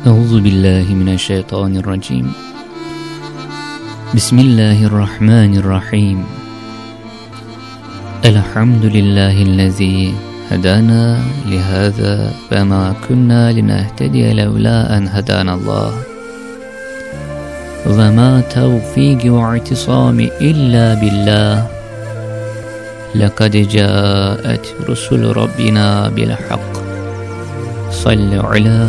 أعوذ بالله من الشيطان الرجيم. بسم الله الرحمن الرحيم. الحمد لله الذي هدانا لهذا فما كنا لنهتدي لولا أن هدانا الله. وما توفيق واعتصام إلا بالله. لقد جاءت رسل ربنا بالحق. صل على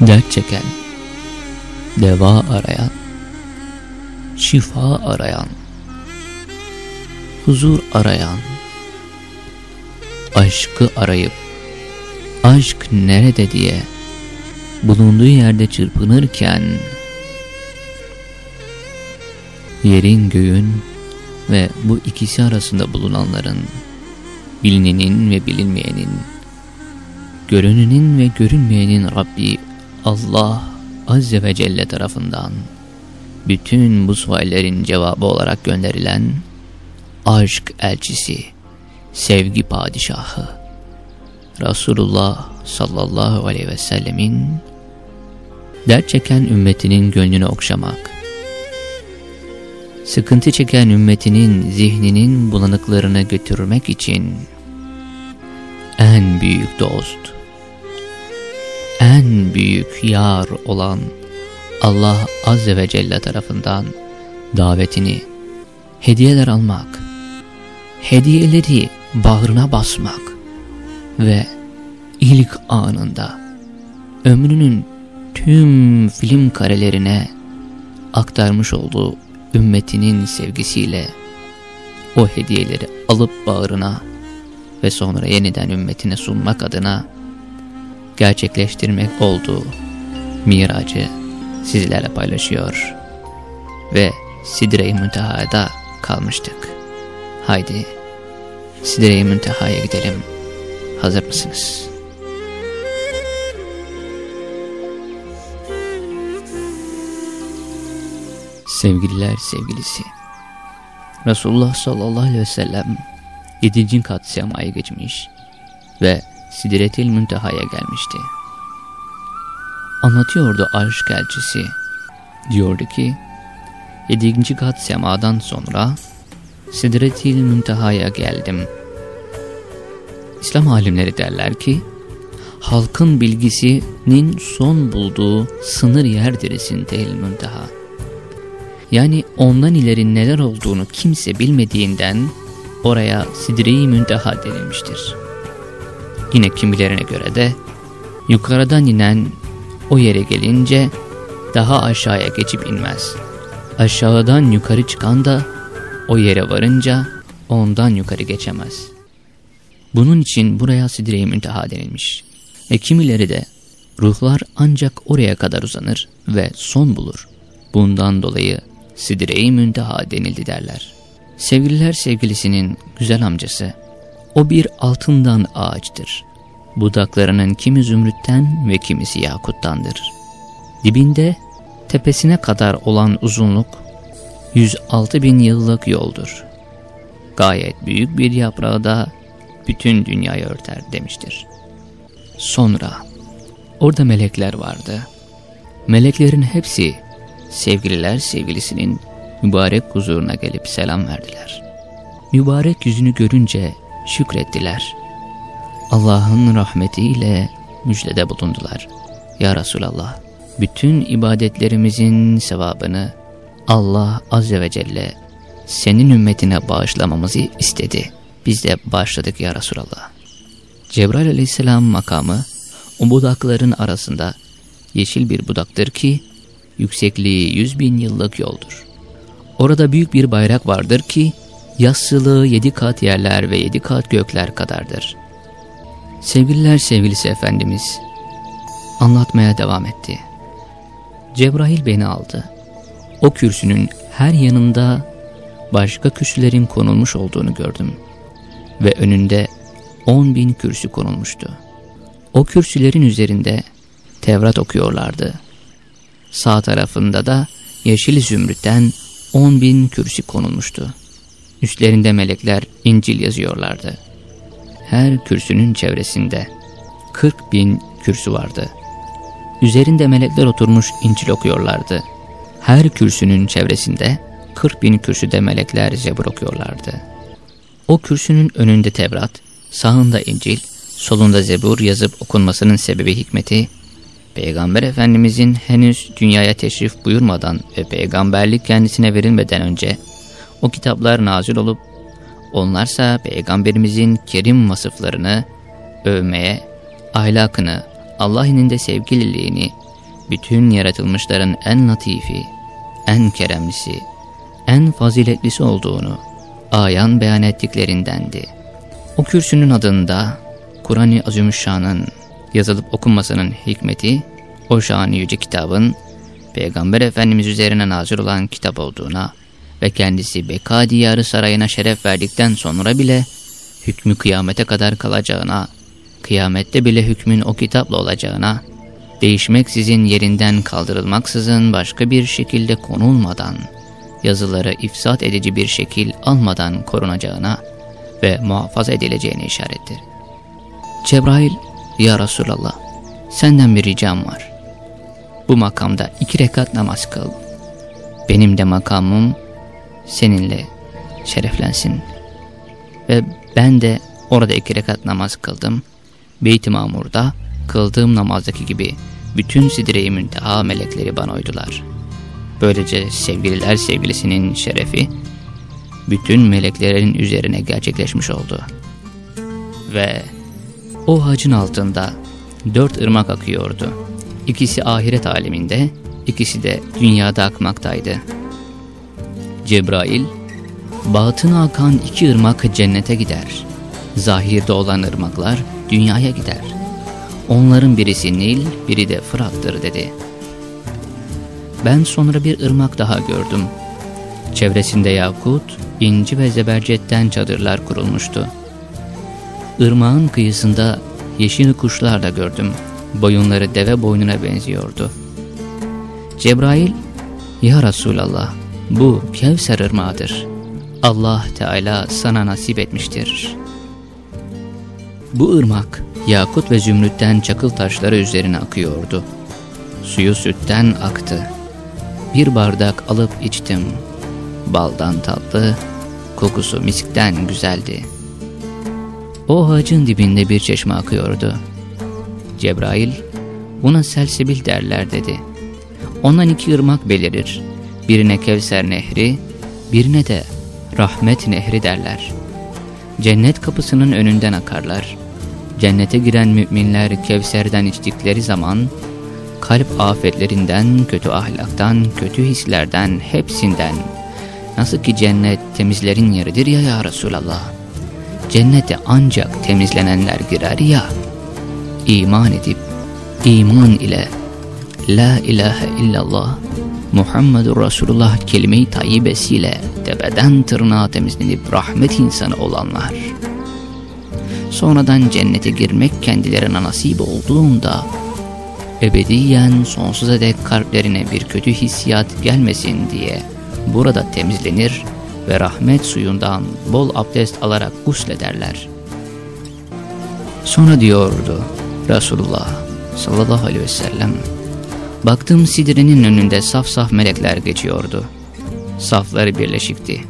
Dert çeken, deva arayan, şifa arayan, huzur arayan, aşkı arayıp, aşk nerede diye bulunduğu yerde çırpınırken, yerin göğün ve bu ikisi arasında bulunanların, bilinenin ve bilinmeyenin, görünenin ve görünmeyenin Rabbi Allah Azze ve Celle tarafından bütün bu suallerin cevabı olarak gönderilen aşk elçisi, sevgi padişahı Resulullah sallallahu aleyhi ve sellemin dert çeken ümmetinin gönlünü okşamak, sıkıntı çeken ümmetinin zihninin bulanıklarını götürmek için en büyük dost, en büyük yar olan Allah Azze ve Celle tarafından davetini, hediyeler almak, hediyeleri bağrına basmak ve ilk anında ömrünün tüm film karelerine aktarmış olduğu ümmetinin sevgisiyle o hediyeleri alıp bağrına ve sonra yeniden ümmetine sunmak adına gerçekleştirmek olduğu miracı sizlerle paylaşıyor ve Sidre-i Münteha'da kalmıştık. Haydi Sidre-i Münteha'ya gidelim. Hazır mısınız? Sevgililer sevgilisi Resulullah sallallahu aleyhi ve sellem 7. kat semaya geçmiş ve Sidretil Münteha'ya gelmişti. Anlatıyordu aşk elçisi. Diyordu ki, 7. kat semadan sonra Sidretil Münteha'ya geldim. İslam alimleri derler ki, halkın bilgisinin son bulduğu sınır yerdir Sintel Münteha. Yani ondan ileri neler olduğunu kimse bilmediğinden oraya Sidre-i Münteha denilmiştir. Yine kimilerine göre de yukarıdan inen o yere gelince daha aşağıya geçip inmez. Aşağıdan yukarı çıkan da o yere varınca ondan yukarı geçemez. Bunun için buraya Sidre-i Münteha denilmiş. Ve kimileri de ruhlar ancak oraya kadar uzanır ve son bulur. Bundan dolayı Sidre-i Münteha denildi derler. Sevgililer sevgilisinin güzel amcası, o bir altından ağaçtır. Budaklarının kimi zümrütten ve kimisi yakuttandır. Dibinde tepesine kadar olan uzunluk 106 bin yıllık yoldur. Gayet büyük bir yaprağı da bütün dünyayı örter demiştir. Sonra orada melekler vardı. Meleklerin hepsi sevgililer sevgilisinin mübarek huzuruna gelip selam verdiler. mübarek yüzünü görünce şükrettiler. Allah'ın rahmetiyle müjdede bulundular. Ya Resulallah, bütün ibadetlerimizin sevabını Allah Azze ve Celle senin ümmetine bağışlamamızı istedi. Biz de bağışladık ya Resulallah. Cebrail aleyhisselam makamı o budakların arasında yeşil bir budaktır ki yüksekliği yüz bin yıllık yoldur. Orada büyük bir bayrak vardır ki yassılığı yedi kat yerler ve yedi kat gökler kadardır. Sevgililer sevgilisi Efendimiz anlatmaya devam etti. Cebrail beni aldı. O kürsünün her yanında başka kürsülerin konulmuş olduğunu gördüm. Ve önünde on bin kürsü konulmuştu. O kürsülerin üzerinde Tevrat okuyorlardı. Sağ tarafında da yeşil zümrütten on bin kürsü konulmuştu. Üstlerinde melekler İncil yazıyorlardı. Her kürsünün çevresinde kırk bin kürsü vardı. Üzerinde melekler oturmuş İncil okuyorlardı. Her kürsünün çevresinde kırk bin kürsüde melekler zebur okuyorlardı. O kürsünün önünde Tevrat, sağında İncil, solunda Zebur yazıp okunmasının sebebi hikmeti, Peygamber Efendimizin henüz dünyaya teşrif buyurmadan ve peygamberlik kendisine verilmeden önce o kitaplar nazil olup, onlarsa peygamberimizin kerim vasıflarını övmeye, ahlakını, Allah ininde sevgililiğini, bütün yaratılmışların en latifi, en keremlisi, en faziletlisi olduğunu ayan beyan ettiklerindendi. O kürsünün adında Kur'an-ı Azimüşşan'ın yazılıp okunmasının hikmeti, o şanı yüce kitabın Peygamber Efendimiz üzerine nazır olan kitap olduğuna ve kendisi Beka diyarı sarayına şeref verdikten sonra bile hükmü kıyamete kadar kalacağına, kıyamette bile hükmün o kitapla olacağına, değişmeksizin yerinden kaldırılmaksızın başka bir şekilde konulmadan, yazıları ifsat edici bir şekil almadan korunacağına ve muhafaza edileceğine işarettir. Cebrail, Ya Resulallah, senden bir ricam var. Bu makamda iki rekat namaz kıl. Benim de makamım seninle şereflensin. Ve ben de orada iki rekat namaz kıldım. Beyt-i Mamur'da kıldığım namazdaki gibi bütün sidre-i münteha melekleri bana uydular. Böylece sevgililer sevgilisinin şerefi bütün meleklerin üzerine gerçekleşmiş oldu. Ve o hacın altında dört ırmak akıyordu. İkisi ahiret aleminde, ikisi de dünyada akmaktaydı. Cebrail, batına akan iki ırmak cennete gider. Zahirde olan ırmaklar dünyaya gider. Onların birisi Nil, biri de Fırat'tır dedi. Ben sonra bir ırmak daha gördüm. Çevresinde yakut, inci ve zebercetten çadırlar kurulmuştu. Irmağın kıyısında yeşil kuşlar da gördüm. Boyunları deve boynuna benziyordu. Cebrail, Ya Resulallah, bu Kevser ırmağıdır. Allah Teala sana nasip etmiştir. Bu ırmak, yakut ve zümrütten çakıl taşları üzerine akıyordu. Suyu sütten aktı. Bir bardak alıp içtim. Baldan tatlı, kokusu miskten güzeldi. O ağacın dibinde bir çeşme akıyordu. Cebrail, buna selsebil derler dedi. Ondan iki ırmak belirir. Birine Kevser Nehri, birine de Rahmet Nehri derler. Cennet kapısının önünden akarlar. Cennete giren müminler Kevser'den içtikleri zaman, kalp afetlerinden, kötü ahlaktan, kötü hislerden, hepsinden, nasıl ki cennet temizlerin yeridir ya ya Resulallah. Cennete ancak temizlenenler girer ya, iman edip, iman ile, La ilahe illallah, Muhammedur Resulullah kelime-i tayyibesiyle tepeden tırnağa temizlenip rahmet insanı olanlar. Sonradan cennete girmek kendilerine nasip olduğunda, ebediyen sonsuza dek kalplerine bir kötü hissiyat gelmesin diye burada temizlenir ve rahmet suyundan bol abdest alarak guslederler. Sonra diyordu Resulullah sallallahu aleyhi ve sellem, Baktım sidrenin önünde saf saf melekler geçiyordu. Safları birleşikti.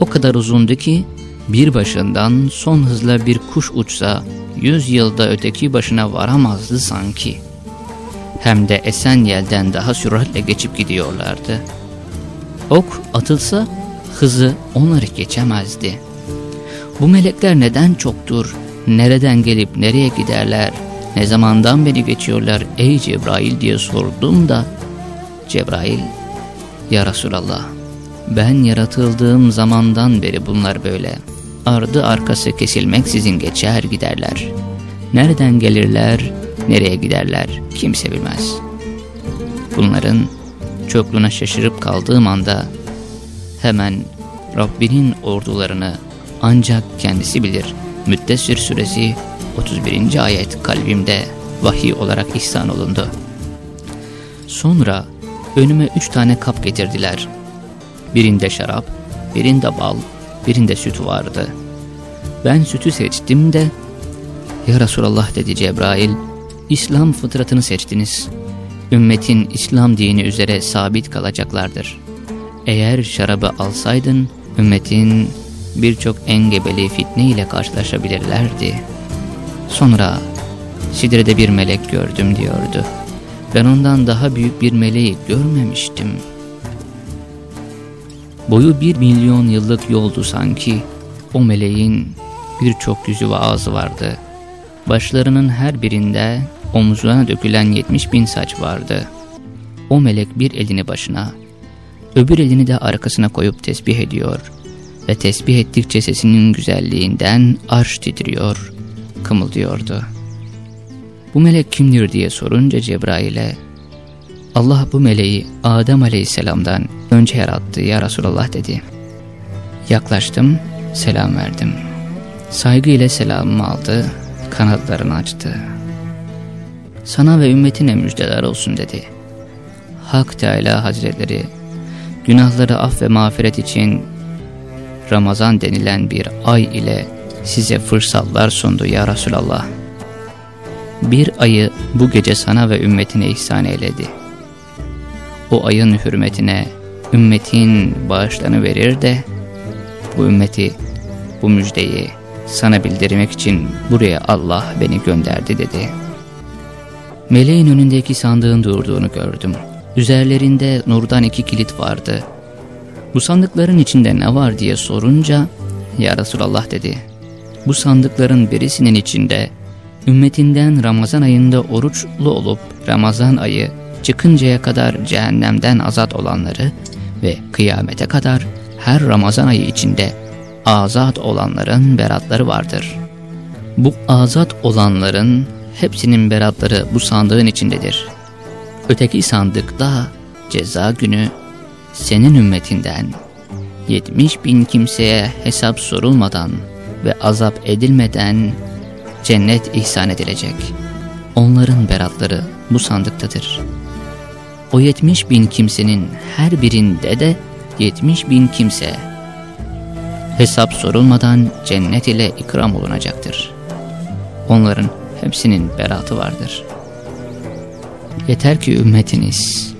O kadar uzundu ki bir başından son hızla bir kuş uçsa yüz yılda öteki başına varamazdı sanki. Hem de esen yelden daha süratle geçip gidiyorlardı. Ok atılsa hızı onları geçemezdi. Bu melekler neden çoktur, nereden gelip nereye giderler, ne zamandan beri geçiyorlar ey Cebrail diye sordum da Cebrail ya Resulallah ben yaratıldığım zamandan beri bunlar böyle ardı arkası kesilmeksizin geçer giderler. Nereden gelirler, nereye giderler kimse bilmez. Bunların çokluğuna şaşırıp kaldığım anda hemen Rabbinin ordularını ancak kendisi bilir. Müddessir suresi 31. ayet kalbimde vahiy olarak ihsan olundu. Sonra önüme üç tane kap getirdiler. Birinde şarap, birinde bal, birinde süt vardı. Ben sütü seçtim de, Ya Resulallah dedi Cebrail, İslam fıtratını seçtiniz. Ümmetin İslam dini üzere sabit kalacaklardır. Eğer şarabı alsaydın, ümmetin birçok engebeli fitne ile karşılaşabilirlerdi. Sonra Sidre'de bir melek gördüm diyordu. Ben ondan daha büyük bir meleği görmemiştim. Boyu bir milyon yıllık yoldu sanki. O meleğin birçok yüzü ve ağzı vardı. Başlarının her birinde omuzlarına dökülen yetmiş bin saç vardı. O melek bir elini başına, öbür elini de arkasına koyup tesbih ediyor ve tesbih ettikçe sesinin güzelliğinden arş titriyor, kımıldıyordu. Bu melek kimdir diye sorunca Cebrail'e Allah bu meleği Adem aleyhisselamdan önce yarattı ya Resulallah dedi. Yaklaştım, selam verdim. Saygı ile selamımı aldı, kanatlarını açtı. Sana ve ümmetine müjdeler olsun dedi. Hak Teala Hazretleri, günahları af ve mağfiret için Ramazan denilen bir ay ile size fırsatlar sundu ya Resulallah. Bir ayı bu gece sana ve ümmetine ihsan eyledi. O ayın hürmetine ümmetin bağışlarını verir de bu ümmeti, bu müjdeyi sana bildirmek için buraya Allah beni gönderdi dedi. Meleğin önündeki sandığın durduğunu gördüm. Üzerlerinde nurdan iki kilit vardı. Bu sandıkların içinde ne var diye sorunca Ya Resulallah dedi. Bu sandıkların birisinin içinde ümmetinden Ramazan ayında oruçlu olup Ramazan ayı çıkıncaya kadar cehennemden azat olanları ve kıyamete kadar her Ramazan ayı içinde azat olanların beratları vardır. Bu azat olanların hepsinin beratları bu sandığın içindedir. Öteki sandıkta ceza günü senin ümmetinden 70 bin kimseye hesap sorulmadan ve azap edilmeden cennet ihsan edilecek. Onların beratları bu sandıktadır. O 70 bin kimsenin her birinde de 70 bin kimse hesap sorulmadan cennet ile ikram olunacaktır. Onların hepsinin beratı vardır. Yeter ki ümmetiniz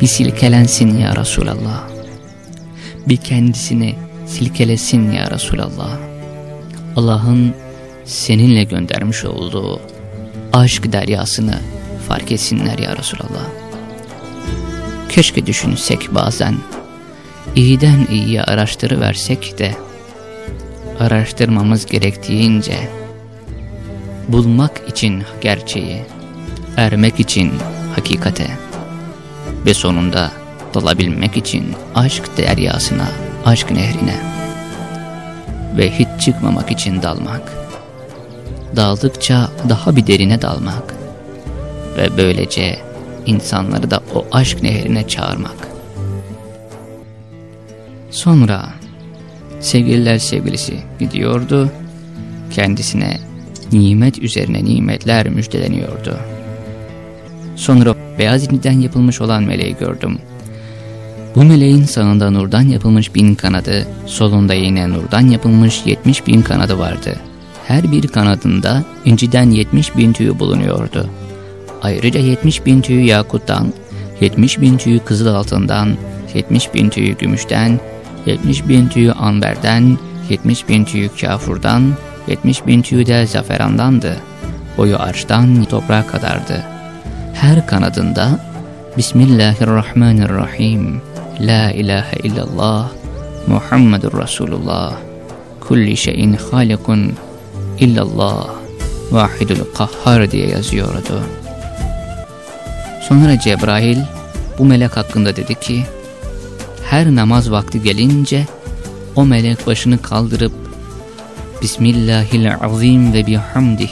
bir silkelensin ya Resulallah. Bir kendisini silkelesin ya Resulallah. Allah'ın seninle göndermiş olduğu aşk deryasını fark etsinler ya Resulallah. Keşke düşünsek bazen, iyiden iyiye araştırıversek de, araştırmamız gerektiğince, bulmak için gerçeği, ermek için hakikate ve sonunda dalabilmek için aşk deryasına, aşk nehrine ve hiç çıkmamak için dalmak. Daldıkça daha bir derine dalmak ve böylece insanları da o aşk nehrine çağırmak. Sonra sevgililer sevgilisi gidiyordu, kendisine nimet üzerine nimetler müjdeleniyordu. Sonra beyaz iniden yapılmış olan meleği gördüm. Bu meleğin sağında nurdan yapılmış bin kanadı, solunda yine nurdan yapılmış yetmiş bin kanadı vardı. Her bir kanadında inciden yetmiş bin tüyü bulunuyordu. Ayrıca yetmiş bin tüyü yakuttan, yetmiş bin tüyü kızıl altından, yetmiş bin tüyü gümüşten, yetmiş bin tüyü amberden, 70 bin tüyü kafurdan, 70 bin tüyü de zaferandandı. Boyu arştan toprağa kadardı. Her kanadında Bismillahirrahmanirrahim La ilahe illallah Muhammedur Resulullah Kulli şeyin halikun illallah Vahidul kahhar diye yazıyordu. Sonra Cebrail bu melek hakkında dedi ki her namaz vakti gelince o melek başını kaldırıp Bismillahirrahmanirrahim ve bihamdih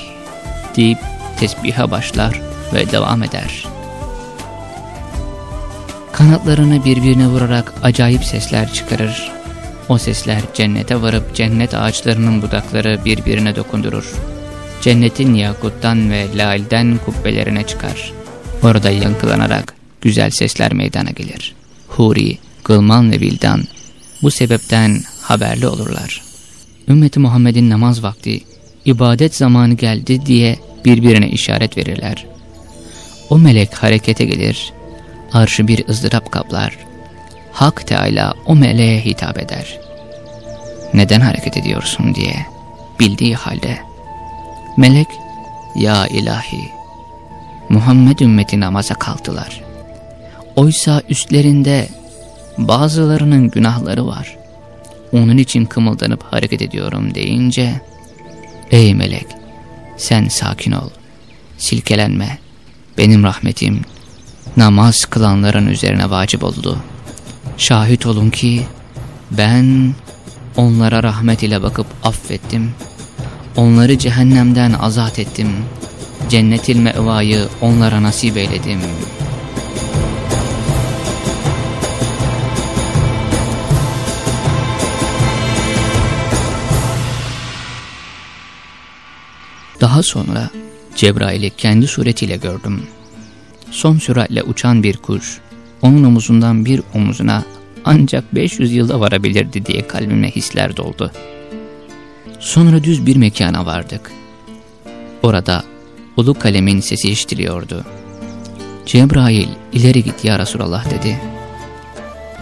deyip tesbiha başlar ve devam eder. Kanatlarını birbirine vurarak acayip sesler çıkarır. O sesler cennete varıp cennet ağaçlarının budakları birbirine dokundurur. Cennetin yakuttan ve lalden kubbelerine çıkar. Orada yankılanarak güzel sesler meydana gelir. Huri, Gılman ve Vildan bu sebepten haberli olurlar. Ümmeti Muhammed'in namaz vakti, ibadet zamanı geldi diye birbirine işaret verirler. O melek harekete gelir, arşı bir ızdırap kaplar. Hak Teala o meleğe hitap eder. Neden hareket ediyorsun diye bildiği halde. Melek, ya ilahi, Muhammed ümmeti namaza kalktılar. Oysa üstlerinde bazılarının günahları var. Onun için kımıldanıp hareket ediyorum deyince, ey melek sen sakin ol, silkelenme, benim rahmetim namaz kılanların üzerine vacip oldu. Şahit olun ki ben onlara rahmet ile bakıp affettim. Onları cehennemden azat ettim. Cennetil mevayı onlara nasip eyledim.'' Daha sonra Cebrail'i kendi suretiyle gördüm. Son süratle uçan bir kuş, onun omuzundan bir omuzuna ancak 500 yılda varabilirdi diye kalbime hisler doldu. Sonra düz bir mekana vardık. Orada ulu kalemin sesi işitiliyordu. Cebrail ileri git ya Resulallah dedi.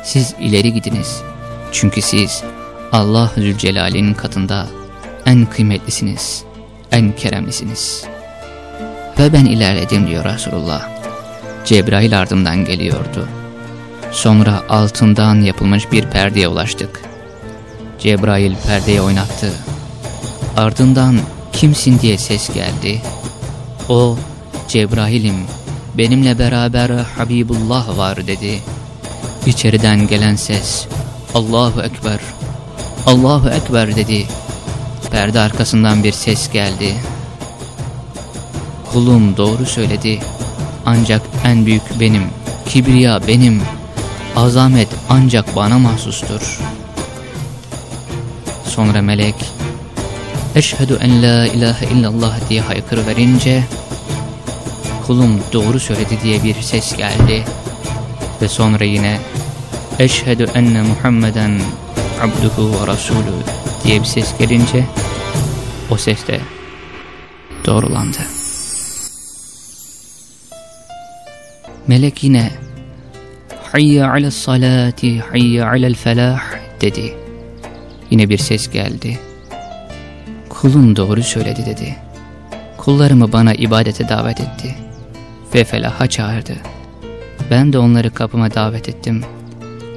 Siz ileri gidiniz. Çünkü siz Allah Zülcelal'in katında en kıymetlisiniz en keremlisiniz. Ve ben ilerledim diyor Resulullah. Cebrail ardımdan geliyordu. Sonra altından yapılmış bir perdeye ulaştık. Cebrail perdeyi oynattı. Ardından kimsin diye ses geldi. O Cebrail'im benimle beraber Habibullah var dedi. İçeriden gelen ses Allahu Ekber Allahu Ekber dedi. Perde arkasından bir ses geldi. Kulum doğru söyledi. Ancak en büyük benim. Kibriya benim. Azamet ancak bana mahsustur. Sonra melek Eşhedü en la ilahe illallah diye haykırıverince kulum doğru söyledi diye bir ses geldi. Ve sonra yine Eşhedü enne Muhammeden abduhu ve rasulü diye bir ses gelince o ses de doğrulandı. Melek yine Hayya ala salati, hayya alel felah dedi. Yine bir ses geldi. Kulun doğru söyledi dedi. Kullarımı bana ibadete davet etti. Ve felaha çağırdı. Ben de onları kapıma davet ettim.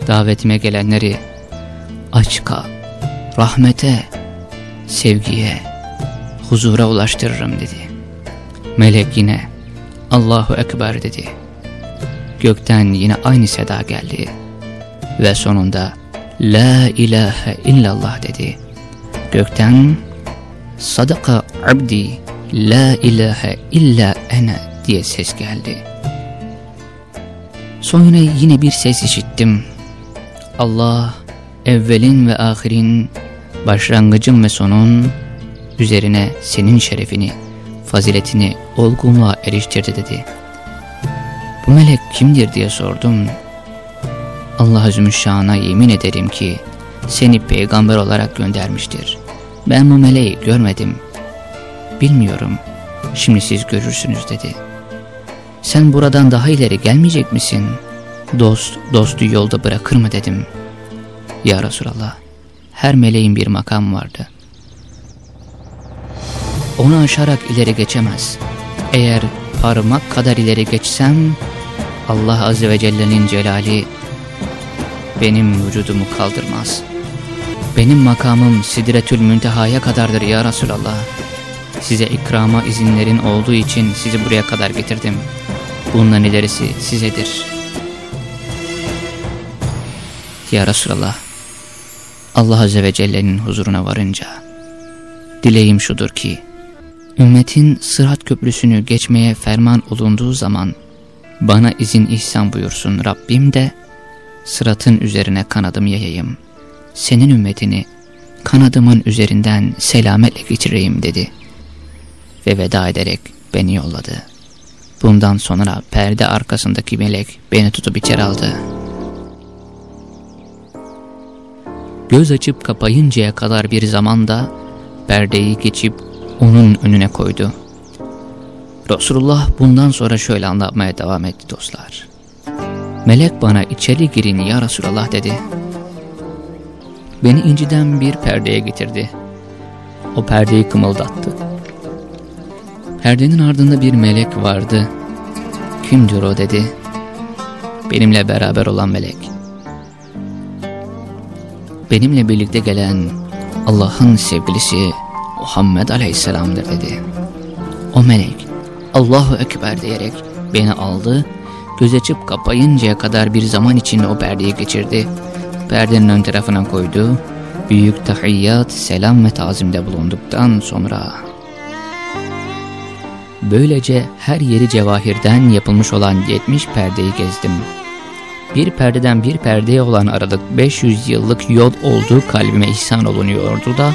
Davetime gelenleri açka, rahmete, sevgiye, huzura ulaştırırım dedi. Melek yine Allahu Ekber dedi. Gökten yine aynı seda geldi. Ve sonunda La ilahe illallah dedi. Gökten Sadaka abdi La ilahe illa ene diye ses geldi. Sonra yine bir ses işittim. Allah evvelin ve ahirin, başlangıcın ve sonun üzerine senin şerefini, faziletini olgunluğa eriştirdi dedi. Bu melek kimdir diye sordum. Allah Azimüşşan'a yemin ederim ki seni peygamber olarak göndermiştir. Ben bu meleği görmedim. Bilmiyorum. Şimdi siz görürsünüz dedi. Sen buradan daha ileri gelmeyecek misin? Dost, dostu yolda bırakır mı dedim. Ya Resulallah, her meleğin bir makam vardı. Onu aşarak ileri geçemez. Eğer parmak kadar ileri geçsem Allah Azze ve Celle'nin celali benim vücudumu kaldırmaz. Benim makamım Sidretül Münteha'ya kadardır ya Resulallah. Size ikrama izinlerin olduğu için sizi buraya kadar getirdim. Bundan ilerisi sizedir. Ya Resulallah, Allah Azze ve Celle'nin huzuruna varınca, dileğim şudur ki, ümmetin sırat köprüsünü geçmeye ferman olunduğu zaman, bana izin ihsan buyursun Rabbim de, sıratın üzerine kanadımı yayayım. Senin ümmetini kanadımın üzerinden selametle geçireyim dedi. Ve veda ederek beni yolladı. Bundan sonra perde arkasındaki melek beni tutup içeri aldı. Göz açıp kapayıncaya kadar bir zamanda perdeyi geçip onun önüne koydu. Resulullah bundan sonra şöyle anlatmaya devam etti dostlar. Melek bana içeri girin ya Resulallah dedi. Beni inciden bir perdeye getirdi. O perdeyi kımıldattı. Perdenin ardında bir melek vardı. Kimdir o dedi. Benimle beraber olan melek. Benimle birlikte gelen Allah'ın sevgilisi Muhammed Aleyhisselam'dır dedi. O melek Allahu Ekber diyerek beni aldı, göz açıp kapayıncaya kadar bir zaman için o perdeyi geçirdi. Perdenin ön tarafına koydu, büyük tahiyyat, selam ve tazimde bulunduktan sonra... Böylece her yeri cevahirden yapılmış olan 70 perdeyi gezdim. Bir perdeden bir perdeye olan aralık 500 yıllık yol olduğu kalbime ihsan olunuyordu da,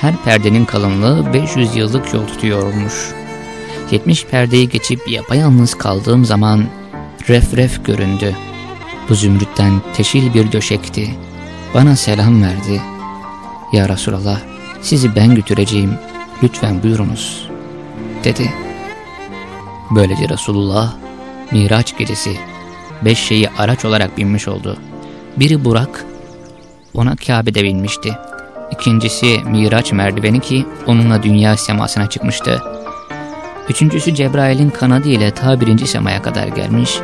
her perdenin kalınlığı 500 yıllık yol tutuyormuş. 70 perdeyi geçip yapayalnız kaldığım zaman ref ref göründü. Bu zümrütten teşil bir döşekti. Bana selam verdi. Ya Resulallah sizi ben götüreceğim. Lütfen buyurunuz. Dedi. Böylece Resulullah Miraç gecesi beş şeyi araç olarak binmiş oldu. Biri Burak, ona Kabe'de binmişti. İkincisi Miraç merdiveni ki onunla dünya semasına çıkmıştı. Üçüncüsü Cebrail'in kanadı ile ta birinci semaya kadar gelmiş.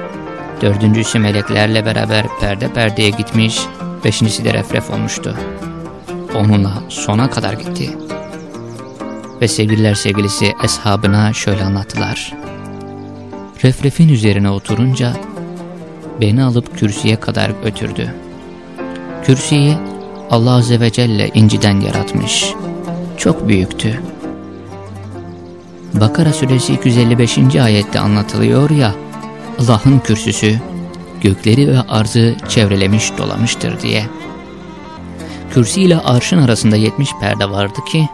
Dördüncüsü meleklerle beraber perde perdeye gitmiş. Beşincisi de refref olmuştu. Onunla sona kadar gitti. Ve sevgililer sevgilisi eshabına şöyle anlattılar. Refrefin üzerine oturunca beni alıp kürsüye kadar götürdü. Kürsüyü Allah Azze ve Celle inciden yaratmış. Çok büyüktü. Bakara suresi 255. ayette anlatılıyor ya, Allah'ın kürsüsü gökleri ve arzı çevrelemiş dolamıştır diye. Kürsi ile arşın arasında 70 perde vardı ki,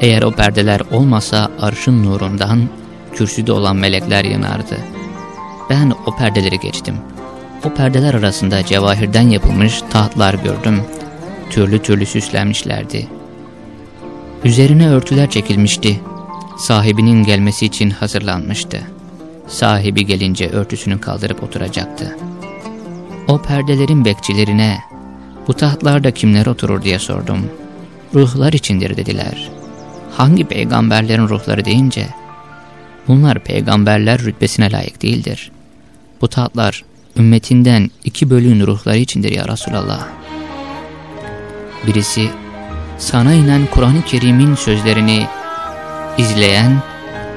eğer o perdeler olmasa arşın nurundan kürsüde olan melekler yanardı. Ben o perdeleri geçtim. O perdeler arasında cevahirden yapılmış tahtlar gördüm. Türlü türlü süslenmişlerdi. Üzerine örtüler çekilmişti sahibinin gelmesi için hazırlanmıştı. Sahibi gelince örtüsünü kaldırıp oturacaktı. O perdelerin bekçilerine bu tahtlarda kimler oturur diye sordum. Ruhlar içindir dediler. Hangi peygamberlerin ruhları deyince bunlar peygamberler rütbesine layık değildir. Bu tahtlar ümmetinden iki bölüğün ruhları içindir ya Resulallah. Birisi sana inen Kur'an-ı Kerim'in sözlerini izleyen,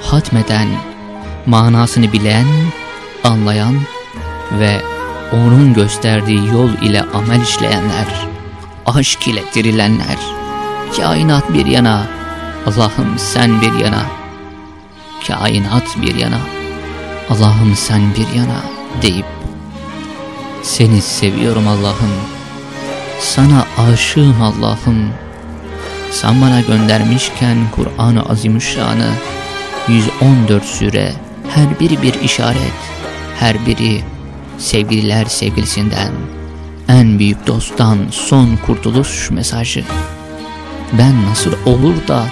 hatmeden, manasını bilen, anlayan ve onun gösterdiği yol ile amel işleyenler, aşk ile dirilenler, kainat bir yana, Allah'ım sen bir yana, kainat bir yana, Allah'ım sen bir yana deyip, seni seviyorum Allah'ım, sana aşığım Allah'ım, sen bana göndermişken Kur'an-ı Azimüşşan'ı 114 süre her biri bir işaret, her biri sevgililer sevgilisinden, en büyük dosttan son kurtuluş mesajı. Ben nasıl olur da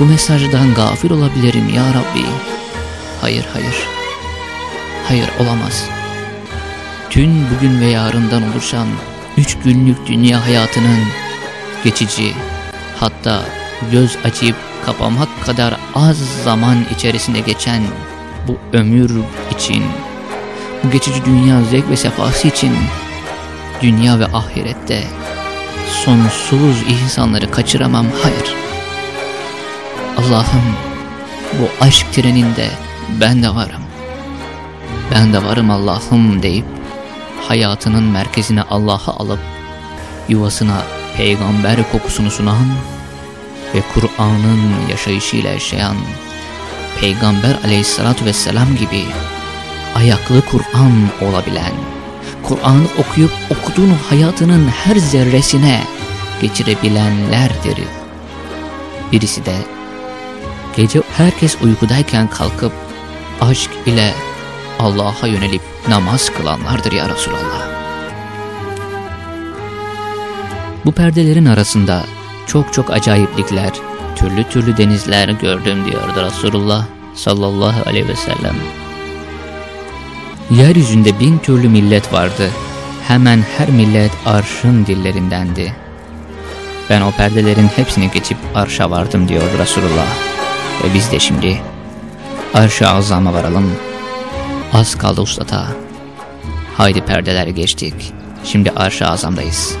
bu mesajdan gafil olabilirim ya Rabbi? Hayır hayır, hayır olamaz. Tüm bugün ve yarından oluşan üç günlük dünya hayatının geçici, hatta göz açıp kapamak kadar az zaman içerisinde geçen bu ömür için, bu geçici dünya zevk ve sefası için, dünya ve ahirette sonsuz ihsanları kaçıramam, hayır. Allah'ım bu aşk treninde ben de varım. Ben de varım Allah'ım deyip hayatının merkezine Allah'a alıp yuvasına peygamber kokusunu sunan ve Kur'an'ın yaşayışıyla yaşayan Peygamber aleyhissalatü vesselam gibi ayaklı Kur'an olabilen, Kur'an'ı okuyup okuduğunu hayatının her zerresine geçirebilenlerdir. Birisi de gece herkes uykudayken kalkıp aşk ile Allah'a yönelip namaz kılanlardır ya Resulallah. Bu perdelerin arasında çok çok acayiplikler, türlü türlü denizler gördüm diyordu Resulullah sallallahu aleyhi ve sellem. Yeryüzünde bin türlü millet vardı. Hemen her millet arşın dillerindendi. Ben o perdelerin hepsini geçip arşa vardım diyordu Resulullah. Ve biz de şimdi arş-ı azama varalım. Az kaldı ustata. Haydi perdeler geçtik. Şimdi arş-ı azamdayız.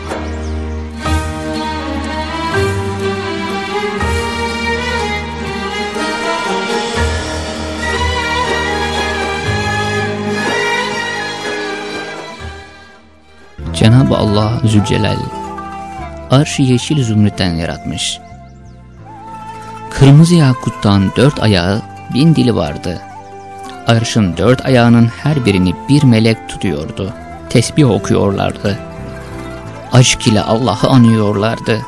Cenab-ı Allah Zülcelal arşı yeşil zümrütten yaratmış. Kırmızı yakuttan dört ayağı bin dili vardı. Arşın dört ayağının her birini bir melek tutuyordu. Tesbih okuyorlardı. Aşk ile Allah'ı anıyorlardı.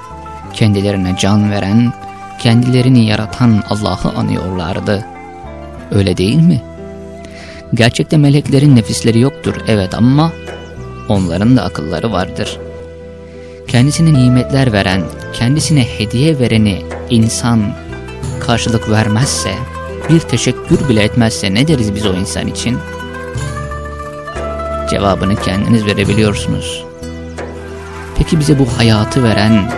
Kendilerine can veren, kendilerini yaratan Allah'ı anıyorlardı. Öyle değil mi? Gerçekte meleklerin nefisleri yoktur evet ama onların da akılları vardır. Kendisine nimetler veren, kendisine hediye vereni insan karşılık vermezse, bir teşekkür bile etmezse ne deriz biz o insan için? Cevabını kendiniz verebiliyorsunuz. Peki bize bu hayatı veren,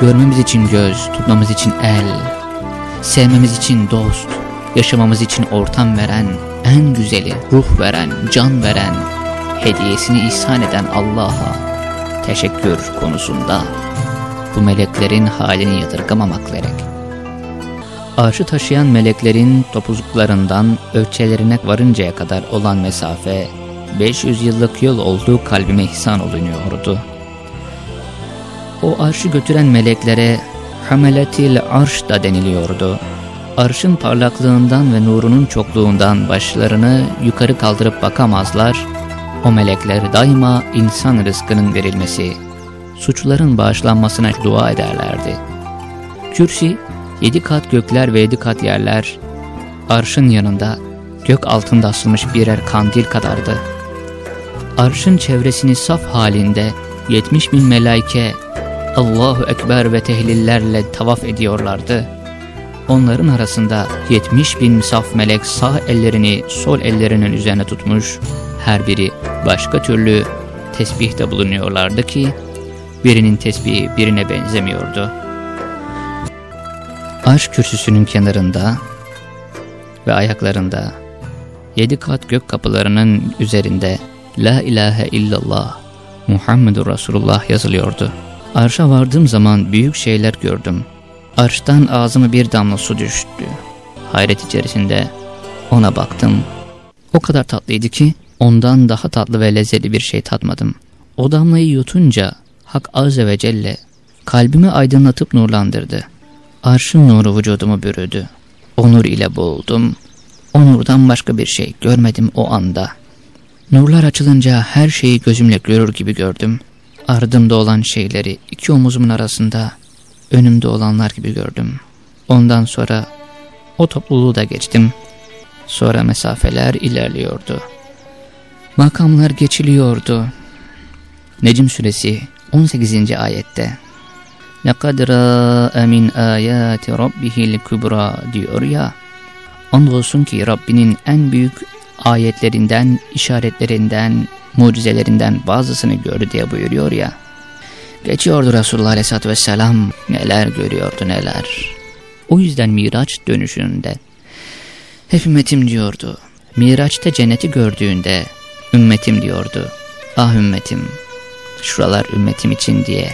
görmemiz için göz, tutmamız için el, sevmemiz için dost, yaşamamız için ortam veren, en güzeli, ruh veren, can veren, hediyesini ihsan eden Allah'a teşekkür konusunda bu meleklerin halini yadırgamamak gerek. Arşı taşıyan meleklerin topuzluklarından ölçelerine varıncaya kadar olan mesafe 500 yıllık yol olduğu kalbime ihsan olunuyordu. O arşı götüren meleklere Hameletil Arş da deniliyordu. Arşın parlaklığından ve nurunun çokluğundan başlarını yukarı kaldırıp bakamazlar, o melekler daima insan rızkının verilmesi, suçların bağışlanmasına dua ederlerdi. Kürsi, yedi kat gökler ve yedi kat yerler, arşın yanında gök altında asılmış birer kandil kadardı. Arşın çevresini saf halinde yetmiş bin melaike Allahu Ekber ve tehlillerle tavaf ediyorlardı. Onların arasında yetmiş bin saf melek sağ ellerini sol ellerinin üzerine tutmuş, her biri başka türlü tesbihte bulunuyorlardı ki, birinin tesbihi birine benzemiyordu. Arş kürsüsünün kenarında ve ayaklarında yedi kat gök kapılarının üzerinde La ilahe illallah Muhammedur Resulullah yazılıyordu. Arşa vardığım zaman büyük şeyler gördüm. Arştan ağzıma bir damla su düştü. Hayret içerisinde ona baktım. O kadar tatlıydı ki ondan daha tatlı ve lezzetli bir şey tatmadım. O damlayı yutunca Hak Azze ve Celle kalbimi aydınlatıp nurlandırdı. Arşın nuru vücudumu bürüdü. O nur ile boğuldum. O nurdan başka bir şey görmedim o anda. Nurlar açılınca her şeyi gözümle görür gibi gördüm. Ardımda olan şeyleri iki omuzumun arasında önümde olanlar gibi gördüm. Ondan sonra o topluluğu da geçtim. Sonra mesafeler ilerliyordu Makamlar geçiliyordu. Necm suresi 18. ayette لَقَدْ رَاءَ مِنْ آيَاتِ رَبِّهِ الْكُبْرَى diyor ya. Andolsun ki Rabbinin en büyük ayetlerinden, işaretlerinden, mucizelerinden bazısını gördü diye buyuruyor ya. Geçiyordu Resulullah Aleyhisselatü Vesselam neler görüyordu neler. O yüzden Miraç dönüşünde hep ümmetim diyordu. Miraç'ta cenneti gördüğünde ümmetim diyordu. Ah ümmetim, şuralar ümmetim için diye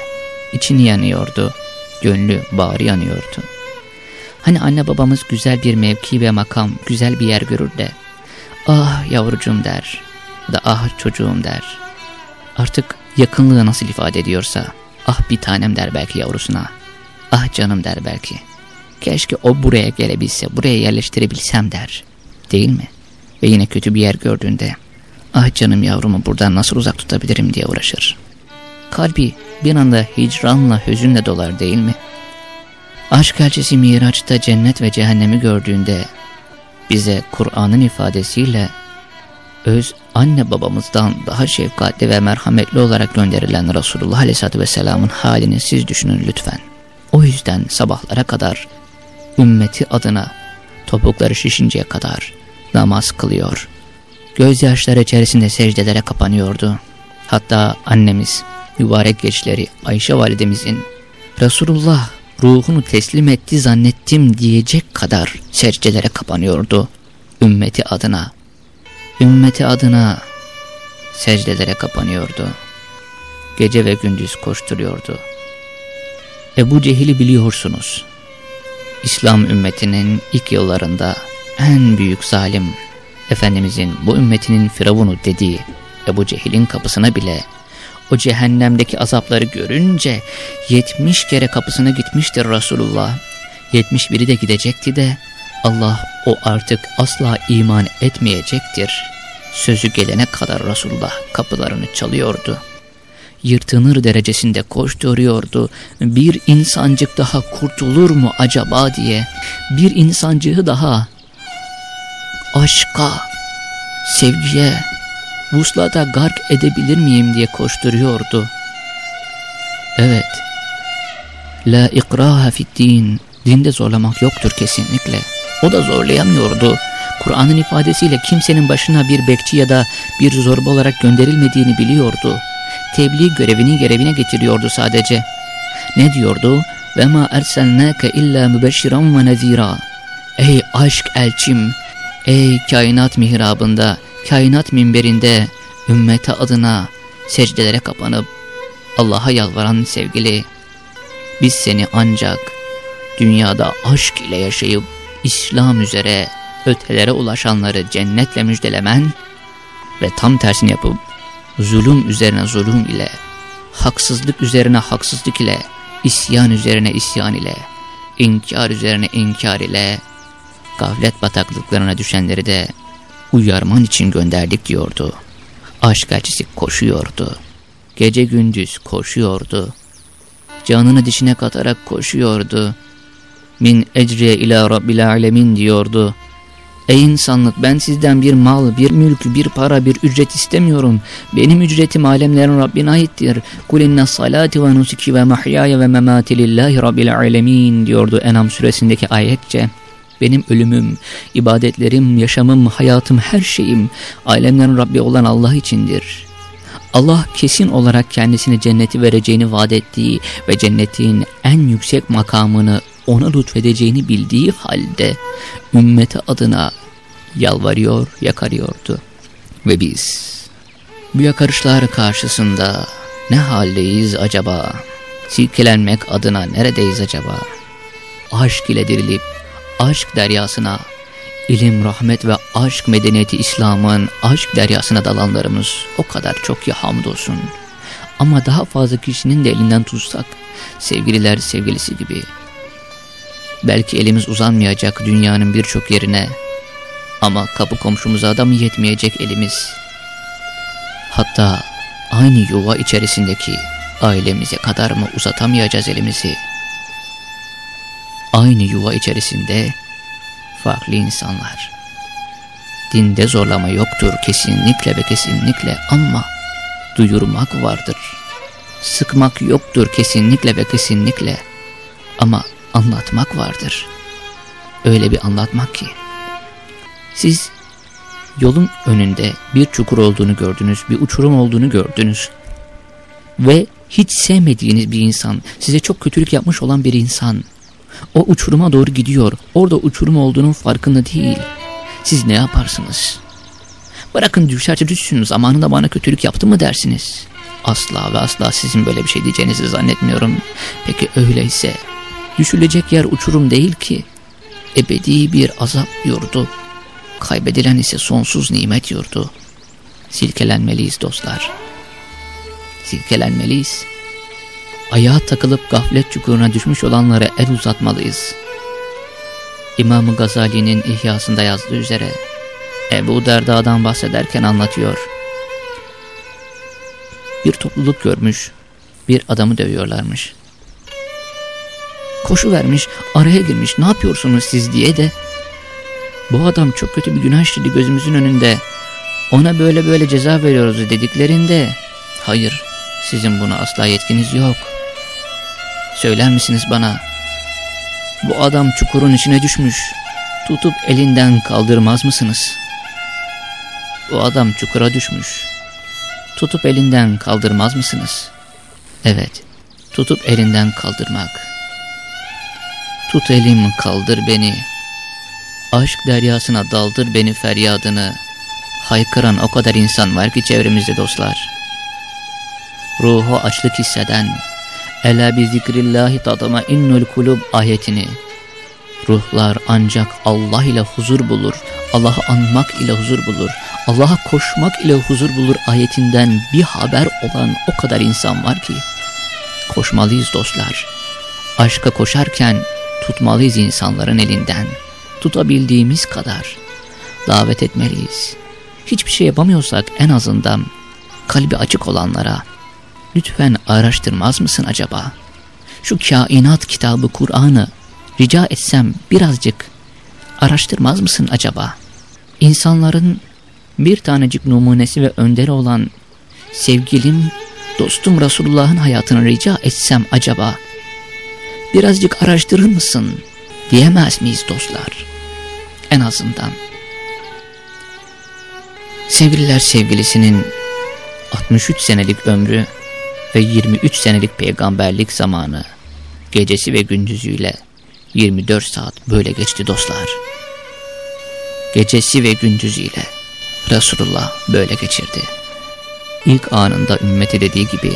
içini yanıyordu, gönlü bağrı yanıyordu. Hani anne babamız güzel bir mevki ve makam, güzel bir yer görür de, ah yavrucuğum der, da ah çocuğum der. Artık yakınlığı nasıl ifade ediyorsa, ah bir tanem der belki yavrusuna, ah canım der belki. Keşke o buraya gelebilse, buraya yerleştirebilsem der. Değil mi? Ve yine kötü bir yer gördüğünde, ah canım yavrumu buradan nasıl uzak tutabilirim diye uğraşır. Kalbi bir anda hicranla, hüzünle dolar değil mi? Aşk elçisi Miraç'ta cennet ve cehennemi gördüğünde bize Kur'an'ın ifadesiyle öz anne babamızdan daha şefkatli ve merhametli olarak gönderilen Resulullah Aleyhisselatü Vesselam'ın halini siz düşünün lütfen. O yüzden sabahlara kadar ümmeti adına topukları şişinceye kadar namaz kılıyor. Gözyaşları içerisinde secdelere kapanıyordu. Hatta annemiz, mübarek geçleri Ayşe validemizin Resulullah ruhunu teslim etti zannettim diyecek kadar secdelere kapanıyordu. Ümmeti adına, ümmeti adına secdelere kapanıyordu. Gece ve gündüz koşturuyordu. Ebu Cehil'i biliyorsunuz. İslam ümmetinin ilk yıllarında en büyük zalim, Efendimizin bu ümmetinin firavunu dediği Ebu Cehil'in kapısına bile o cehennemdeki azapları görünce 70 kere kapısına gitmiştir Resulullah. 71'i de gidecekti de Allah o artık asla iman etmeyecektir. Sözü gelene kadar Resulullah kapılarını çalıyordu. Yırtınır derecesinde koşturuyordu. Bir insancık daha kurtulur mu acaba diye. Bir insancığı daha aşka, sevgiye, vuslata gark edebilir miyim diye koşturuyordu. Evet, la ikraha din, dinde zorlamak yoktur kesinlikle. O da zorlayamıyordu. Kur'an'ın ifadesiyle kimsenin başına bir bekçi ya da bir zorba olarak gönderilmediğini biliyordu. Tebliğ görevini görevine getiriyordu sadece. Ne diyordu? Erselnake illa mübeşşiran ve nezira. Ey aşk elçim, ey kainat mihrabında kainat minberinde ümmete adına secdelere kapanıp Allah'a yalvaran sevgili, biz seni ancak dünyada aşk ile yaşayıp İslam üzere ötelere ulaşanları cennetle müjdelemen ve tam tersini yapıp zulüm üzerine zulüm ile, haksızlık üzerine haksızlık ile, isyan üzerine isyan ile, inkar üzerine inkar ile, gaflet bataklıklarına düşenleri de uyarman için gönderdik diyordu. Aşk elçisi koşuyordu. Gece gündüz koşuyordu. Canını dişine katarak koşuyordu. Min ecriye ila rabbil alemin diyordu. Ey insanlık ben sizden bir mal, bir mülk, bir para, bir ücret istemiyorum. Benim ücretim alemlerin Rabbine aittir. Kul inne salati ve nusuki ve mahyaya ve memati lillahi rabbil alemin diyordu Enam suresindeki ayetçe. Benim ölümüm, ibadetlerim, yaşamım, hayatım, her şeyim alemlerin Rabbi olan Allah içindir. Allah kesin olarak kendisine cenneti vereceğini vaat ettiği ve cennetin en yüksek makamını ona lütfedeceğini bildiği halde ümmeti adına yalvarıyor, yakarıyordu. Ve biz bu yakarışlar karşısında ne haldeyiz acaba? Silkelenmek adına neredeyiz acaba? Aşk ile dirilip aşk deryasına, ilim, rahmet ve aşk medeniyeti İslam'ın aşk deryasına dalanlarımız o kadar çok ki hamdolsun. Ama daha fazla kişinin de elinden tutsak, sevgililer sevgilisi gibi. Belki elimiz uzanmayacak dünyanın birçok yerine ama kapı komşumuza da mı yetmeyecek elimiz? Hatta aynı yuva içerisindeki ailemize kadar mı uzatamayacağız elimizi? Aynı yuva içerisinde farklı insanlar. Dinde zorlama yoktur kesinlikle ve kesinlikle ama duyurmak vardır. Sıkmak yoktur kesinlikle ve kesinlikle ama anlatmak vardır. Öyle bir anlatmak ki. Siz yolun önünde bir çukur olduğunu gördünüz, bir uçurum olduğunu gördünüz ve hiç sevmediğiniz bir insan, size çok kötülük yapmış olan bir insan o uçuruma doğru gidiyor. Orada uçurum olduğunun farkında değil. Siz ne yaparsınız? Bırakın düşerse düşsün zamanında bana kötülük yaptı mı dersiniz? Asla ve asla sizin böyle bir şey diyeceğinizi zannetmiyorum. Peki öyleyse düşülecek yer uçurum değil ki. Ebedi bir azap yurdu. Kaybedilen ise sonsuz nimet yurdu. Silkelenmeliyiz dostlar. Silkelenmeliyiz. Ayağa takılıp gaflet çukuruna düşmüş olanlara el uzatmalıyız. İmam-ı Gazali'nin ihyasında yazdığı üzere Ebu Derda'dan bahsederken anlatıyor. Bir topluluk görmüş, bir adamı dövüyorlarmış. Koşu vermiş, araya girmiş, ne yapıyorsunuz siz diye de bu adam çok kötü bir günah işledi gözümüzün önünde. Ona böyle böyle ceza veriyoruz dediklerinde hayır sizin buna asla yetkiniz yok. Söyler misiniz bana? Bu adam çukurun içine düşmüş. Tutup elinden kaldırmaz mısınız? Bu adam çukura düşmüş. Tutup elinden kaldırmaz mısınız? Evet, tutup elinden kaldırmak. Tut elim kaldır beni. Aşk deryasına daldır beni feryadını. Haykıran o kadar insan var ki çevremizde dostlar. Ruhu açlık hisseden, Ela bi zikrillahi tadama innul kulub ayetini. Ruhlar ancak Allah ile huzur bulur, Allah'ı anmak ile huzur bulur, Allah'a koşmak ile huzur bulur ayetinden bir haber olan o kadar insan var ki. Koşmalıyız dostlar. Aşka koşarken tutmalıyız insanların elinden. Tutabildiğimiz kadar davet etmeliyiz. Hiçbir şey yapamıyorsak en azından kalbi açık olanlara, lütfen araştırmaz mısın acaba? Şu kainat kitabı Kur'an'ı rica etsem birazcık araştırmaz mısın acaba? İnsanların bir tanecik numunesi ve önderi olan sevgilim, dostum Resulullah'ın hayatını rica etsem acaba birazcık araştırır mısın diyemez miyiz dostlar? En azından. Sevgililer sevgilisinin 63 senelik ömrü ve 23 senelik peygamberlik zamanı gecesi ve gündüzüyle 24 saat böyle geçti dostlar. Gecesi ve gündüzüyle Resulullah böyle geçirdi. İlk anında ümmeti dediği gibi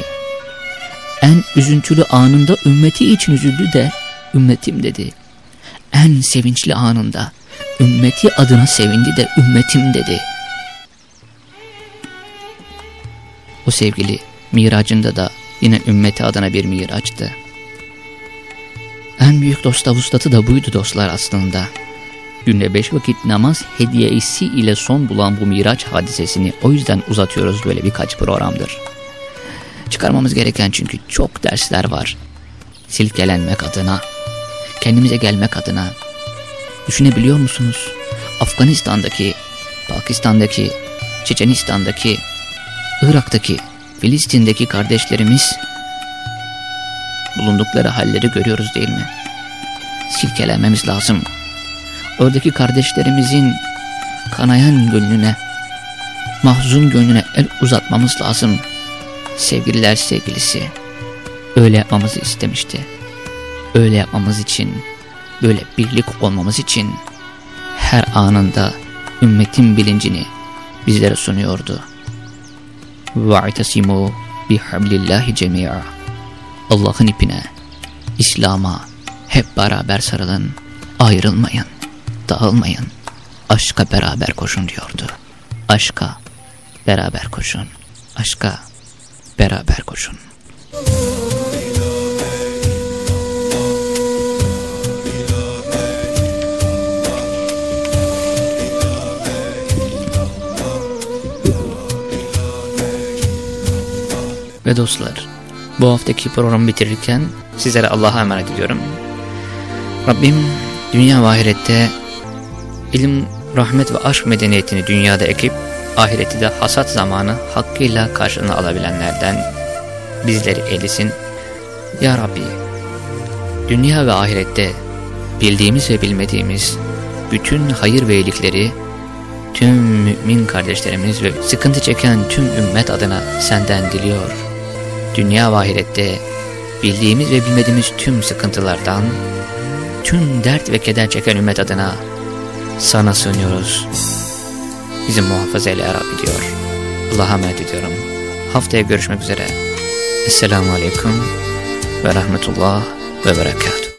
en üzüntülü anında ümmeti için üzüldü de ümmetim dedi. En sevinçli anında ümmeti adına sevindi de ümmetim dedi. O sevgili Miracında da yine ümmeti adına bir miraçtı. En büyük dosta vuslatı da buydu dostlar aslında. Günde beş vakit namaz hediyesi ile son bulan bu miraç hadisesini o yüzden uzatıyoruz böyle birkaç programdır. Çıkarmamız gereken çünkü çok dersler var. Silkelenmek adına, kendimize gelmek adına. Düşünebiliyor musunuz? Afganistan'daki, Pakistan'daki, Çeçenistan'daki, Irak'taki Filistin'deki kardeşlerimiz bulundukları halleri görüyoruz değil mi? Silkelenmemiz lazım. Oradaki kardeşlerimizin kanayan gönlüne, mahzun gönlüne el uzatmamız lazım. Sevgililer sevgilisi öyle yapmamızı istemişti. Öyle yapmamız için, böyle birlik olmamız için her anında ümmetin bilincini bizlere sunuyordu. وَاَعْتَسِمُوا بِحَبْلِ اللّٰهِ جَمِيعًا Allah'ın ipine, İslam'a hep beraber sarılın, ayrılmayın, dağılmayın, aşka beraber koşun diyordu. Aşka beraber koşun, aşka beraber koşun. Ve dostlar, bu haftaki programı bitirirken sizlere Allah'a emanet ediyorum. Rabbim dünya ve ahirette ilim, rahmet ve aşk medeniyetini dünyada ekip ahireti de hasat zamanı hakkıyla karşılığını alabilenlerden bizleri eylesin. Ya Rabbi, dünya ve ahirette bildiğimiz ve bilmediğimiz bütün hayır ve iyilikleri tüm mümin kardeşlerimiz ve sıkıntı çeken tüm ümmet adına senden diliyor dünya ve bildiğimiz ve bilmediğimiz tüm sıkıntılardan, tüm dert ve keder çeken ümmet adına sana sığınıyoruz. Bizi muhafaza eyle Rabbi diyor. Allah'a emanet ediyorum. Haftaya görüşmek üzere. Esselamu Aleyküm ve Rahmetullah ve Berekatuhu.